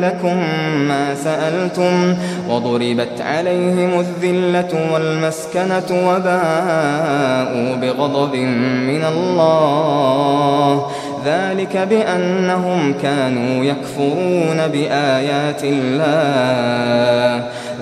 لكم ما سألتم وضربت عليهم الذلة والمسكنة وباءوا بغضب من الله ذلك بأنهم كانوا يكفرون بآيات الله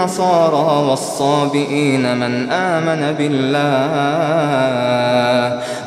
النصارى والصابئين من آمن بالله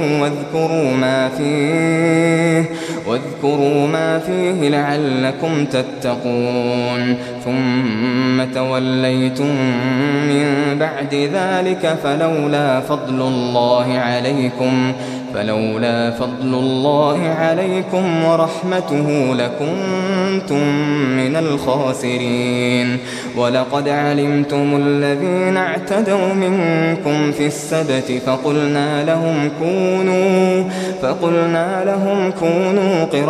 واذكروا ما فيه واذكروا ما فيه لعلكم تتقون ثم توليتم من بعد ذلك فلولا فضل الله عليكم فلولا فضل الله عليكم ورحمته لكنتم من الخاسرين ولقد علمتم الذين اعتدوا منكم في السبت فقلنا لهم كونوا فقلنا لهم كونوا قرة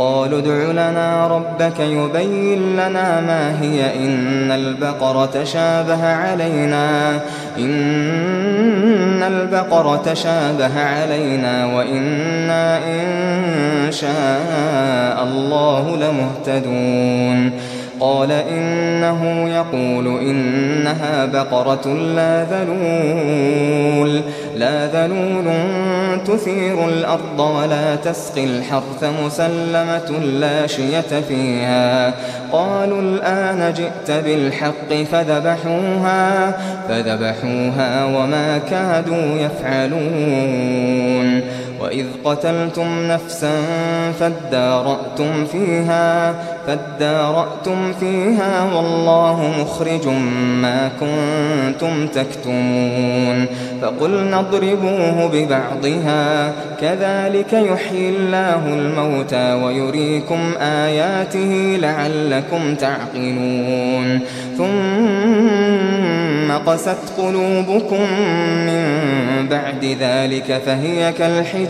قالوا ادع لنا ربك يبين لنا ما هي إن البقرة شابه علينا إن البقرة تشابه علينا وإنا إن شاء الله لمهتدون قال إنه يقول إنها بقرة لا ذلول لا ذلول تثير الأرض ولا تسقي الحرث مسلمة لا شية فيها. قالوا الآن جئت بالحق فذبحوها فذبحوها وما كادوا يفعلون. وَإِذْ قَتَلْتُمْ نَفْسًا فَادَّارَأْتُمْ فِيهَا فَادَّارَأْتُمْ فِيهَا وَاللَّهُ مُخْرِجٌ مَا كُنْتُمْ تَكْتُمُونَ فَقُلْنَا اضْرِبُوهُ بِبَعْضِهَا كَذَلِكَ يُحْيِي اللَّهُ الْمَوْتَى وَيُرِيكُمْ آيَاتِهِ لَعَلَّكُمْ تَعْقِلُونَ ثُمَّ قَسَتْ قُلُوبُكُمْ مِنْ بَعْدِ ذَلِكَ فَهِيَ كَالْحِجَارَةِ